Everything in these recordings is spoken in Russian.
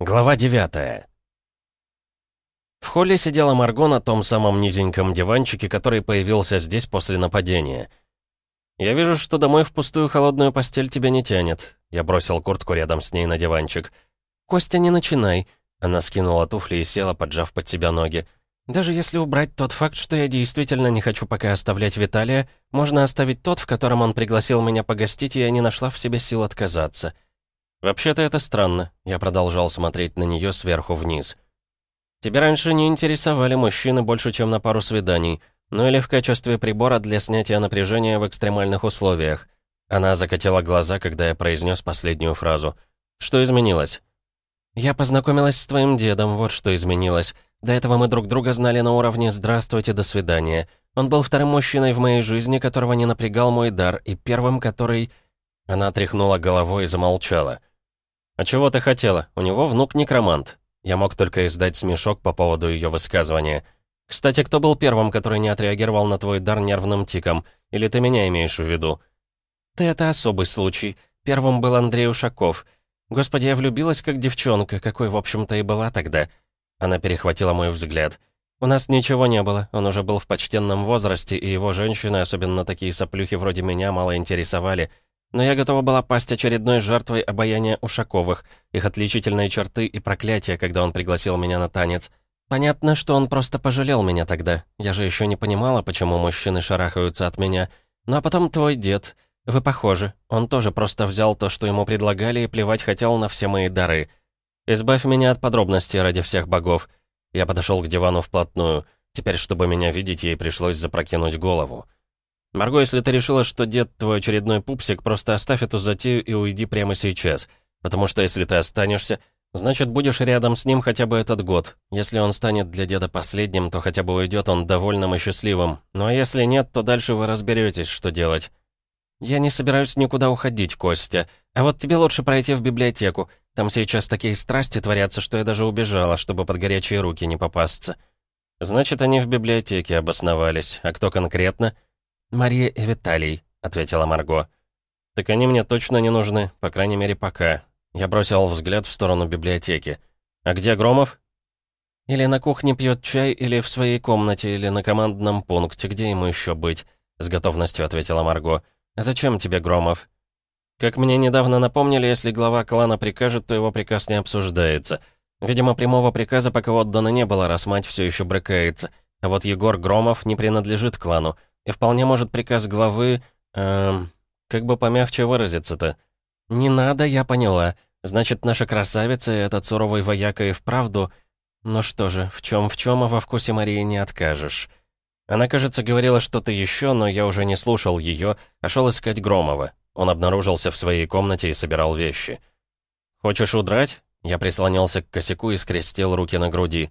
Глава 9 В холле сидела Марго на том самом низеньком диванчике, который появился здесь после нападения. «Я вижу, что домой в пустую холодную постель тебя не тянет». Я бросил куртку рядом с ней на диванчик. «Костя, не начинай». Она скинула туфли и села, поджав под себя ноги. «Даже если убрать тот факт, что я действительно не хочу пока оставлять Виталия, можно оставить тот, в котором он пригласил меня погостить, и я не нашла в себе сил отказаться». «Вообще-то это странно», — я продолжал смотреть на нее сверху вниз. «Тебя раньше не интересовали мужчины больше, чем на пару свиданий, ну или в качестве прибора для снятия напряжения в экстремальных условиях». Она закатила глаза, когда я произнес последнюю фразу. «Что изменилось?» «Я познакомилась с твоим дедом, вот что изменилось. До этого мы друг друга знали на уровне «здравствуйте, до свидания». Он был вторым мужчиной в моей жизни, которого не напрягал мой дар, и первым, который...» Она тряхнула головой и замолчала. «А чего ты хотела? У него внук некромант». Я мог только издать смешок по поводу ее высказывания. «Кстати, кто был первым, который не отреагировал на твой дар нервным тиком? Или ты меня имеешь в виду?» «Ты это особый случай. Первым был Андрей Ушаков. Господи, я влюбилась как девчонка, какой, в общем-то, и была тогда». Она перехватила мой взгляд. «У нас ничего не было. Он уже был в почтенном возрасте, и его женщины, особенно такие соплюхи вроде меня, мало интересовали». Но я готова была пасть очередной жертвой обаяния Ушаковых, их отличительные черты и проклятия, когда он пригласил меня на танец. Понятно, что он просто пожалел меня тогда. Я же еще не понимала, почему мужчины шарахаются от меня. Ну а потом твой дед. Вы похожи. Он тоже просто взял то, что ему предлагали, и плевать хотел на все мои дары. Избавь меня от подробностей ради всех богов. Я подошел к дивану вплотную. Теперь, чтобы меня видеть, ей пришлось запрокинуть голову. «Марго, если ты решила, что дед твой очередной пупсик, просто оставь эту затею и уйди прямо сейчас. Потому что если ты останешься, значит, будешь рядом с ним хотя бы этот год. Если он станет для деда последним, то хотя бы уйдет он довольным и счастливым. Ну а если нет, то дальше вы разберетесь, что делать». «Я не собираюсь никуда уходить, Костя. А вот тебе лучше пройти в библиотеку. Там сейчас такие страсти творятся, что я даже убежала, чтобы под горячие руки не попасться». «Значит, они в библиотеке обосновались. А кто конкретно?» «Мария и Виталий», — ответила Марго. «Так они мне точно не нужны, по крайней мере, пока». Я бросил взгляд в сторону библиотеки. «А где Громов?» «Или на кухне пьет чай, или в своей комнате, или на командном пункте, где ему еще быть?» С готовностью ответила Марго. «А зачем тебе Громов?» «Как мне недавно напомнили, если глава клана прикажет, то его приказ не обсуждается. Видимо, прямого приказа пока отдано не было, раз мать все еще брыкается. А вот Егор Громов не принадлежит клану. И вполне может приказ главы... Эм, как бы помягче выразиться-то. «Не надо, я поняла. Значит, наша красавица и этот суровый вояка и вправду... Ну что же, в чем в чем, а во вкусе Марии не откажешь». Она, кажется, говорила что-то еще, но я уже не слушал ее, а шел искать Громова. Он обнаружился в своей комнате и собирал вещи. «Хочешь удрать?» Я прислонился к косяку и скрестил руки на груди.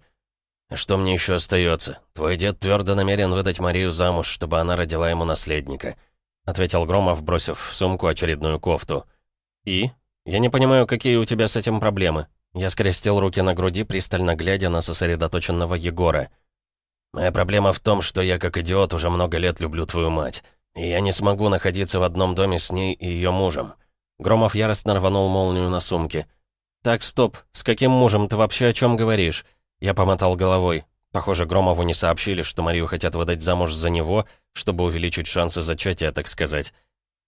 «Что мне еще остается? Твой дед твердо намерен выдать Марию замуж, чтобы она родила ему наследника», ответил Громов, бросив в сумку очередную кофту. «И? Я не понимаю, какие у тебя с этим проблемы?» Я скрестил руки на груди, пристально глядя на сосредоточенного Егора. «Моя проблема в том, что я, как идиот, уже много лет люблю твою мать, и я не смогу находиться в одном доме с ней и ее мужем». Громов яростно рванул молнию на сумке. «Так, стоп, с каким мужем ты вообще о чем говоришь?» Я помотал головой. Похоже, Громову не сообщили, что Марию хотят выдать замуж за него, чтобы увеличить шансы зачатия, так сказать.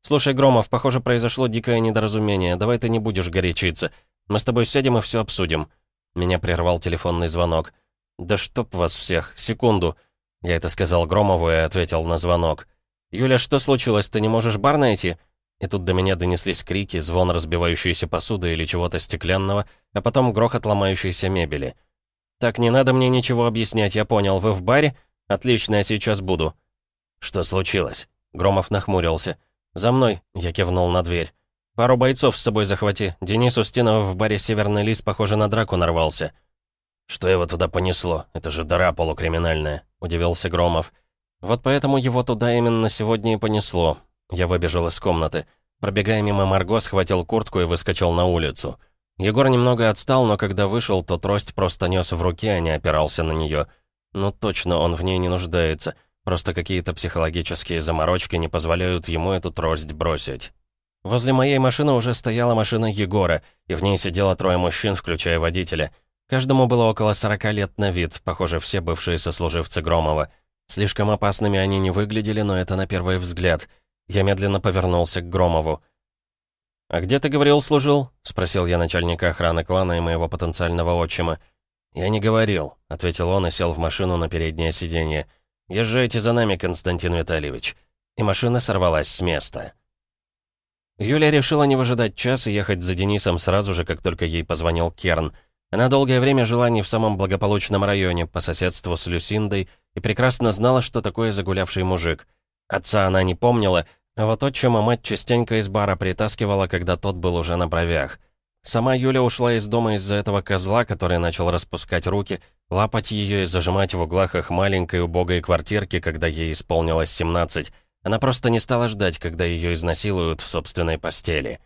«Слушай, Громов, похоже, произошло дикое недоразумение. Давай ты не будешь горячиться. Мы с тобой сядем и все обсудим». Меня прервал телефонный звонок. «Да чтоб вас всех! Секунду!» Я это сказал Громову и ответил на звонок. «Юля, что случилось? Ты не можешь бар найти?» И тут до меня донеслись крики, звон разбивающейся посуды или чего-то стеклянного, а потом грохот ломающейся мебели. «Так, не надо мне ничего объяснять, я понял. Вы в баре? Отлично, я сейчас буду». «Что случилось?» Громов нахмурился. «За мной», — я кивнул на дверь. «Пару бойцов с собой захвати. Денис Устинов в баре «Северный лис», похоже, на драку нарвался». «Что его туда понесло? Это же дыра полукриминальная», — удивился Громов. «Вот поэтому его туда именно сегодня и понесло». Я выбежал из комнаты. Пробегая мимо Марго, схватил куртку и выскочил на улицу. Егор немного отстал, но когда вышел, то трость просто нес в руке, а не опирался на нее. Ну точно, он в ней не нуждается. Просто какие-то психологические заморочки не позволяют ему эту трость бросить. Возле моей машины уже стояла машина Егора, и в ней сидело трое мужчин, включая водителя. Каждому было около 40 лет на вид, похоже, все бывшие сослуживцы Громова. Слишком опасными они не выглядели, но это на первый взгляд. Я медленно повернулся к Громову. «А где ты, говорил, служил?» — спросил я начальника охраны клана и моего потенциального отчима. «Я не говорил», — ответил он и сел в машину на переднее сиденье. «Езжайте за нами, Константин Витальевич». И машина сорвалась с места. Юля решила не выжидать час и ехать за Денисом сразу же, как только ей позвонил Керн. Она долгое время жила не в самом благополучном районе, по соседству с Люсиндой, и прекрасно знала, что такое загулявший мужик. Отца она не помнила, а вот отчима мать частенько из бара притаскивала, когда тот был уже на бровях. Сама Юля ушла из дома из-за этого козла, который начал распускать руки, лапать ее и зажимать в углах их маленькой убогой квартирки, когда ей исполнилось 17. Она просто не стала ждать, когда ее изнасилуют в собственной постели.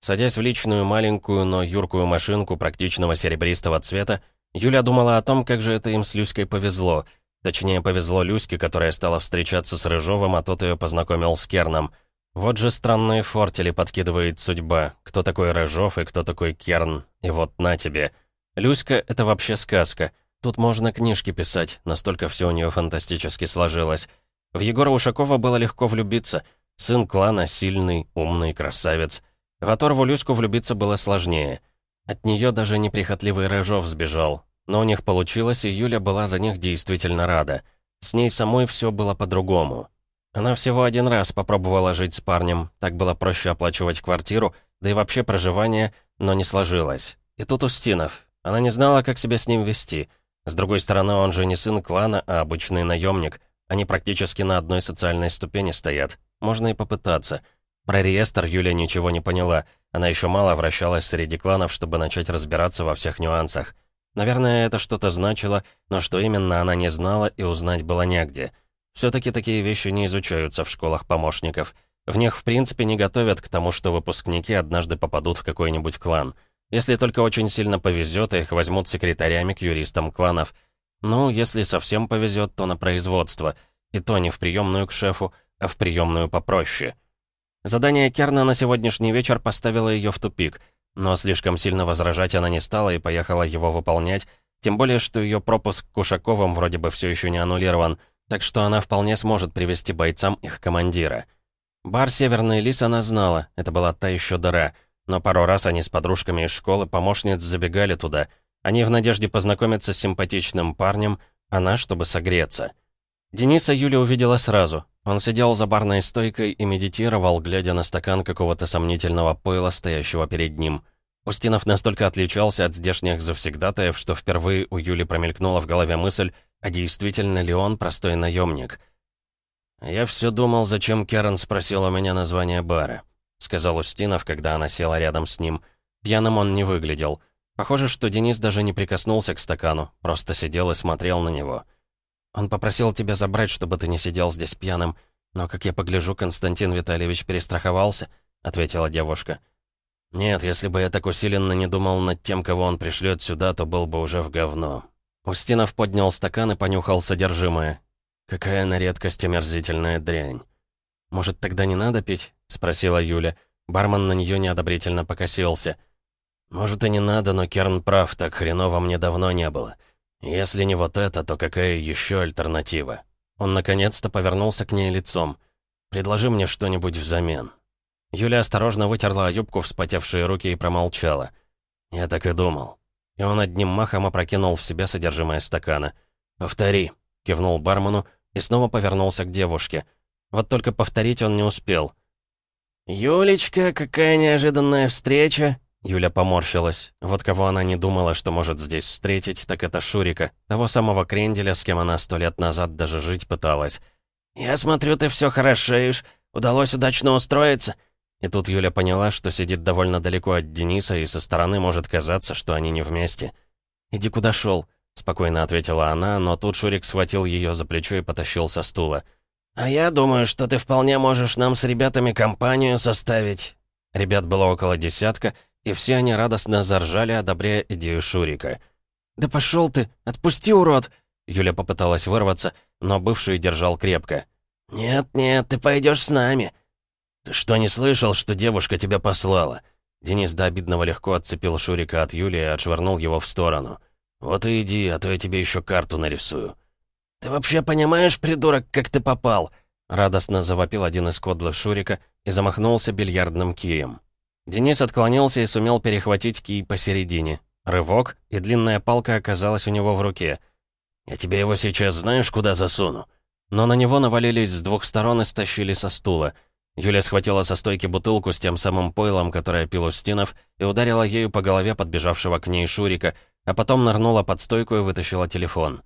Садясь в личную маленькую, но юркую машинку практичного серебристого цвета, Юля думала о том, как же это им с Люськой повезло — Точнее, повезло Люське, которая стала встречаться с Рыжовым, а тот ее познакомил с Керном. Вот же странные фортели подкидывает судьба. Кто такой Рыжов и кто такой Керн. И вот на тебе. Люська — это вообще сказка. Тут можно книжки писать, настолько все у нее фантастически сложилось. В Егора Ушакова было легко влюбиться. Сын клана, сильный, умный, красавец. В оторву Люську влюбиться было сложнее. От нее даже неприхотливый Рыжов сбежал. Но у них получилось, и Юля была за них действительно рада. С ней самой все было по-другому. Она всего один раз попробовала жить с парнем, так было проще оплачивать квартиру, да и вообще проживание, но не сложилось. И тут Устинов. Она не знала, как себя с ним вести. С другой стороны, он же не сын клана, а обычный наемник. Они практически на одной социальной ступени стоят. Можно и попытаться. Про реестр Юля ничего не поняла. Она еще мало вращалась среди кланов, чтобы начать разбираться во всех нюансах. Наверное, это что-то значило, но что именно она не знала и узнать было негде. Все-таки такие вещи не изучаются в школах помощников. В них, в принципе, не готовят к тому, что выпускники однажды попадут в какой-нибудь клан. Если только очень сильно повезет, их возьмут секретарями к юристам кланов. Ну, если совсем повезет, то на производство. И то не в приемную к шефу, а в приемную попроще. Задание Керна на сегодняшний вечер поставило ее в тупик — но слишком сильно возражать она не стала и поехала его выполнять, тем более, что ее пропуск к Ушаковым вроде бы все еще не аннулирован, так что она вполне сможет привести бойцам их командира. Бар «Северный лис» она знала, это была та еще дыра, но пару раз они с подружками из школы помощниц забегали туда. Они в надежде познакомиться с симпатичным парнем, она, чтобы согреться. Дениса Юля увидела сразу. Он сидел за барной стойкой и медитировал, глядя на стакан какого-то сомнительного пойла, стоящего перед ним. Устинов настолько отличался от здешних завсегдатаев, что впервые у Юли промелькнула в голове мысль, а действительно ли он простой наемник. «Я все думал, зачем Керн спросил у меня название бара», — сказал Устинов, когда она села рядом с ним. Пьяным он не выглядел. Похоже, что Денис даже не прикоснулся к стакану, просто сидел и смотрел на него. Он попросил тебя забрать, чтобы ты не сидел здесь пьяным. Но, как я погляжу, Константин Витальевич перестраховался», — ответила девушка. «Нет, если бы я так усиленно не думал над тем, кого он пришлет сюда, то был бы уже в говно». Устинов поднял стакан и понюхал содержимое. «Какая на редкость омерзительная дрянь». «Может, тогда не надо пить?» — спросила Юля. Бармен на нее неодобрительно покосился. «Может, и не надо, но Керн прав, так хреново мне давно не было. «Если не вот это, то какая еще альтернатива?» Он наконец-то повернулся к ней лицом. «Предложи мне что-нибудь взамен». Юля осторожно вытерла юбку вспотевшие руки и промолчала. «Я так и думал». И он одним махом опрокинул в себя содержимое стакана. «Повтори», — кивнул бармену и снова повернулся к девушке. Вот только повторить он не успел. «Юлечка, какая неожиданная встреча!» Юля поморщилась. Вот кого она не думала, что может здесь встретить, так это Шурика, того самого кренделя, с кем она сто лет назад даже жить пыталась. «Я смотрю, ты все хорошеешь. Удалось удачно устроиться?» И тут Юля поняла, что сидит довольно далеко от Дениса, и со стороны может казаться, что они не вместе. «Иди куда шел», — спокойно ответила она, но тут Шурик схватил ее за плечо и потащил со стула. «А я думаю, что ты вполне можешь нам с ребятами компанию составить». Ребят было около десятка, и все они радостно заржали, одобряя идею Шурика. «Да пошел ты! Отпусти, урод!» Юля попыталась вырваться, но бывший держал крепко. «Нет-нет, ты пойдешь с нами!» «Ты что, не слышал, что девушка тебя послала?» Денис до обидного легко отцепил Шурика от Юлии и отшвырнул его в сторону. «Вот и иди, а то я тебе еще карту нарисую». «Ты вообще понимаешь, придурок, как ты попал?» Радостно завопил один из кодлых Шурика и замахнулся бильярдным кием. Денис отклонился и сумел перехватить кий посередине. Рывок, и длинная палка оказалась у него в руке. «Я тебе его сейчас знаешь, куда засуну?» Но на него навалились с двух сторон и стащили со стула. Юля схватила со стойки бутылку с тем самым пойлом, которое пил Устинов, и ударила ею по голове подбежавшего к ней Шурика, а потом нырнула под стойку и вытащила телефон.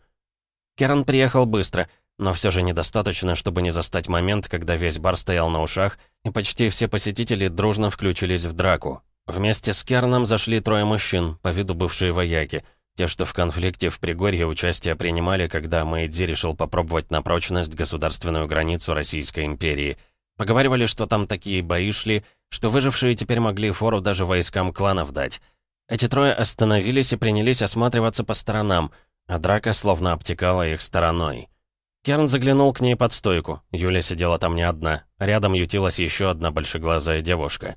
Керн приехал быстро, но все же недостаточно, чтобы не застать момент, когда весь бар стоял на ушах, и почти все посетители дружно включились в драку. Вместе с Керном зашли трое мужчин, по виду бывшие вояки — те, что в конфликте в Пригорье участие принимали, когда Мэйдзи решил попробовать на прочность государственную границу Российской империи. Поговаривали, что там такие бои шли, что выжившие теперь могли фору даже войскам кланов дать. Эти трое остановились и принялись осматриваться по сторонам, а драка словно обтекала их стороной. Керн заглянул к ней под стойку. Юля сидела там не одна. Рядом ютилась еще одна большеглазая девушка.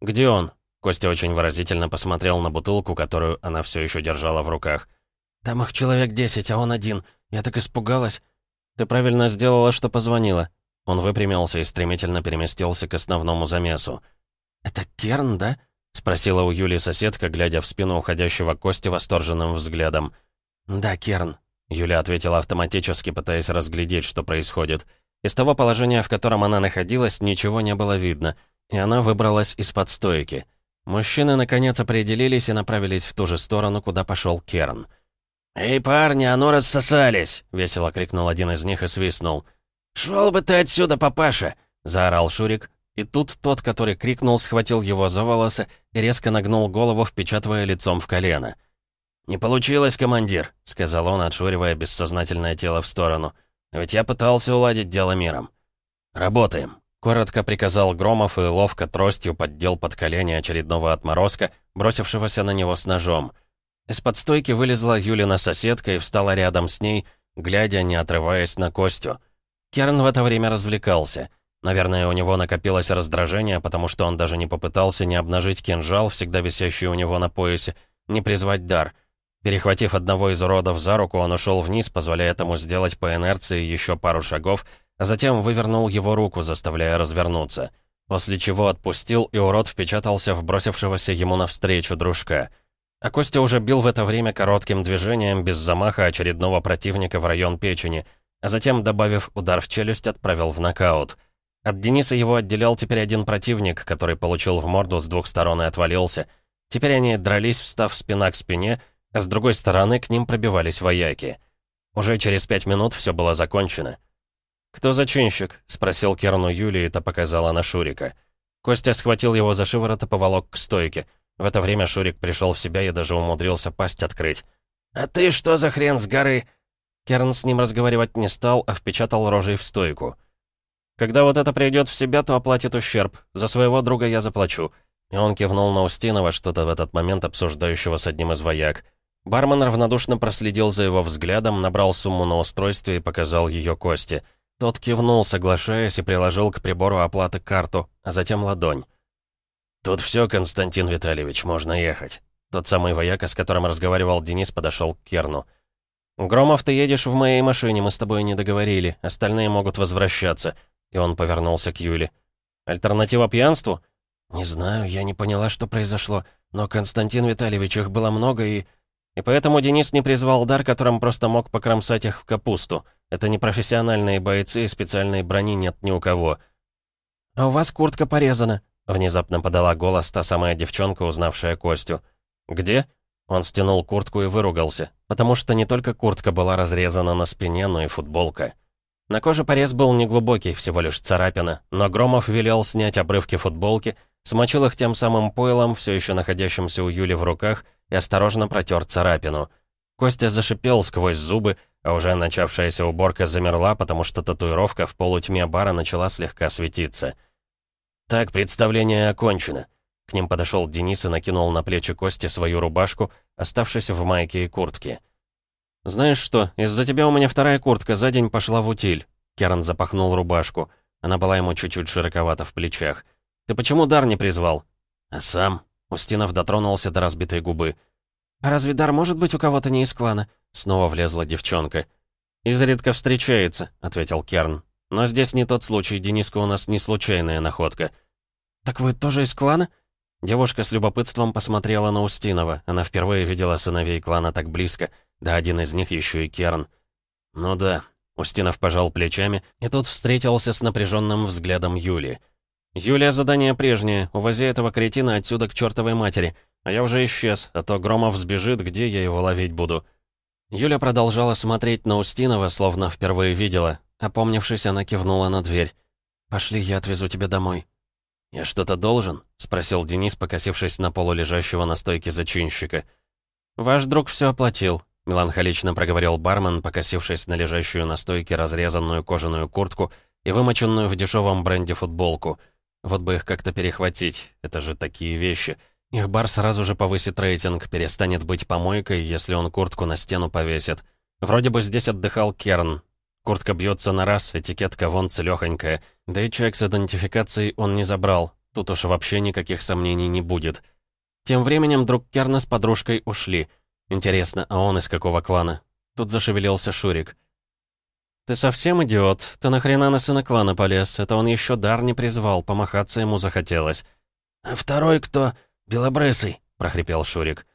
«Где он?» Костя очень выразительно посмотрел на бутылку, которую она все еще держала в руках. «Там их человек десять, а он один. Я так испугалась». «Ты правильно сделала, что позвонила». Он выпрямился и стремительно переместился к основному замесу. «Это Керн, да?» — спросила у Юли соседка, глядя в спину уходящего Кости восторженным взглядом. «Да, Керн», — Юля ответила автоматически, пытаясь разглядеть, что происходит. Из того положения, в котором она находилась, ничего не было видно, и она выбралась из-под стойки. Мужчины, наконец, определились и направились в ту же сторону, куда пошел Керн. «Эй, парни, а ну рассосались!» — весело крикнул один из них и свистнул. «Шел бы ты отсюда, папаша!» — заорал Шурик. И тут тот, который крикнул, схватил его за волосы и резко нагнул голову, впечатывая лицом в колено. «Не получилось, командир», — сказал он, отшвыривая бессознательное тело в сторону. «Ведь я пытался уладить дело миром». «Работаем», Коротко приказал Громов и ловко тростью поддел под колени очередного отморозка, бросившегося на него с ножом. Из-под стойки вылезла Юлина соседка и встала рядом с ней, глядя, не отрываясь на Костю. Керн в это время развлекался. Наверное, у него накопилось раздражение, потому что он даже не попытался не обнажить кинжал, всегда висящий у него на поясе, не призвать дар. Перехватив одного из уродов за руку, он ушел вниз, позволяя тому сделать по инерции еще пару шагов, а затем вывернул его руку, заставляя развернуться. После чего отпустил, и урод впечатался в бросившегося ему навстречу дружка. А Костя уже бил в это время коротким движением без замаха очередного противника в район печени, а затем, добавив удар в челюсть, отправил в нокаут. От Дениса его отделял теперь один противник, который получил в морду с двух сторон и отвалился. Теперь они дрались, встав спина к спине, а с другой стороны к ним пробивались вояки. Уже через пять минут все было закончено. «Кто зачинщик?» — спросил Керну Юлии, это показала на Шурика. Костя схватил его за шиворот и поволок к стойке. В это время Шурик пришел в себя и даже умудрился пасть открыть. «А ты что за хрен с горы?» Керн с ним разговаривать не стал, а впечатал рожей в стойку. «Когда вот это придет в себя, то оплатит ущерб. За своего друга я заплачу». И он кивнул на Устинова, что-то в этот момент обсуждающего с одним из вояк. Бармен равнодушно проследил за его взглядом, набрал сумму на устройстве и показал ее Косте — тот кивнул, соглашаясь, и приложил к прибору оплаты карту, а затем ладонь. «Тут все, Константин Витальевич, можно ехать». Тот самый вояка, с которым разговаривал Денис, подошел к Керну. «Громов, ты едешь в моей машине, мы с тобой не договорили. Остальные могут возвращаться». И он повернулся к Юле. «Альтернатива пьянству?» «Не знаю, я не поняла, что произошло. Но, Константин Витальевич, их было много и...» И поэтому Денис не призвал дар, которым просто мог покромсать их в капусту. Это не профессиональные бойцы, и специальной брони нет ни у кого. «А у вас куртка порезана», — внезапно подала голос та самая девчонка, узнавшая Костю. «Где?» Он стянул куртку и выругался, потому что не только куртка была разрезана на спине, но и футболка. На коже порез был неглубокий, всего лишь царапина, но Громов велел снять обрывки футболки, смочил их тем самым пойлом, все еще находящимся у Юли в руках, и осторожно протер царапину. Костя зашипел сквозь зубы, а уже начавшаяся уборка замерла, потому что татуировка в полутьме бара начала слегка светиться. «Так, представление окончено». К ним подошел Денис и накинул на плечи Кости свою рубашку, оставшись в майке и куртке. «Знаешь что, из-за тебя у меня вторая куртка за день пошла в утиль». Керн запахнул рубашку. Она была ему чуть-чуть широковата в плечах. «Ты почему дар не призвал?» «А сам?» Устинов дотронулся до разбитой губы. «А разве дар может быть у кого-то не из клана?» Снова влезла девчонка. «Изредка встречается», — ответил Керн. «Но здесь не тот случай, Дениска у нас не случайная находка». «Так вы тоже из клана?» Девушка с любопытством посмотрела на Устинова. Она впервые видела сыновей клана так близко. Да один из них еще и Керн. «Ну да», — Устинов пожал плечами, и тут встретился с напряженным взглядом Юли. «Юлия, задание прежнее. Увози этого кретина отсюда к чертовой матери. А я уже исчез, а то Громов сбежит, где я его ловить буду». Юля продолжала смотреть на Устинова, словно впервые видела. Опомнившись, она кивнула на дверь. «Пошли, я отвезу тебя домой». «Я что-то должен?» — спросил Денис, покосившись на полу лежащего на стойке зачинщика. «Ваш друг все оплатил», — меланхолично проговорил бармен, покосившись на лежащую на стойке разрезанную кожаную куртку и вымоченную в дешевом бренде футболку. Вот бы их как-то перехватить, это же такие вещи. Их бар сразу же повысит рейтинг, перестанет быть помойкой, если он куртку на стену повесит. Вроде бы здесь отдыхал Керн. Куртка бьется на раз, этикетка вон целёхонькая. Да и чек с идентификацией он не забрал. Тут уж вообще никаких сомнений не будет. Тем временем друг Керна с подружкой ушли. Интересно, а он из какого клана? Тут зашевелился Шурик. «Ты совсем идиот? Ты нахрена на сына клана полез? Это он еще дар не призвал, помахаться ему захотелось». «А второй кто?» «Белобрысый», — прохрипел Шурик.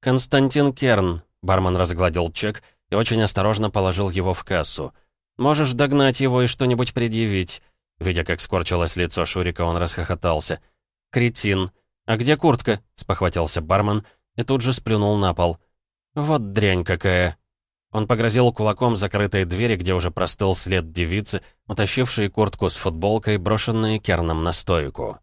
«Константин Керн», — бармен разгладил чек и очень осторожно положил его в кассу. «Можешь догнать его и что-нибудь предъявить». Видя, как скорчилось лицо Шурика, он расхохотался. «Кретин! А где куртка?» — спохватился бармен и тут же сплюнул на пол. «Вот дрянь какая!» Он погрозил кулаком закрытой двери, где уже простыл след девицы, утащившей куртку с футболкой, брошенные керном на стойку.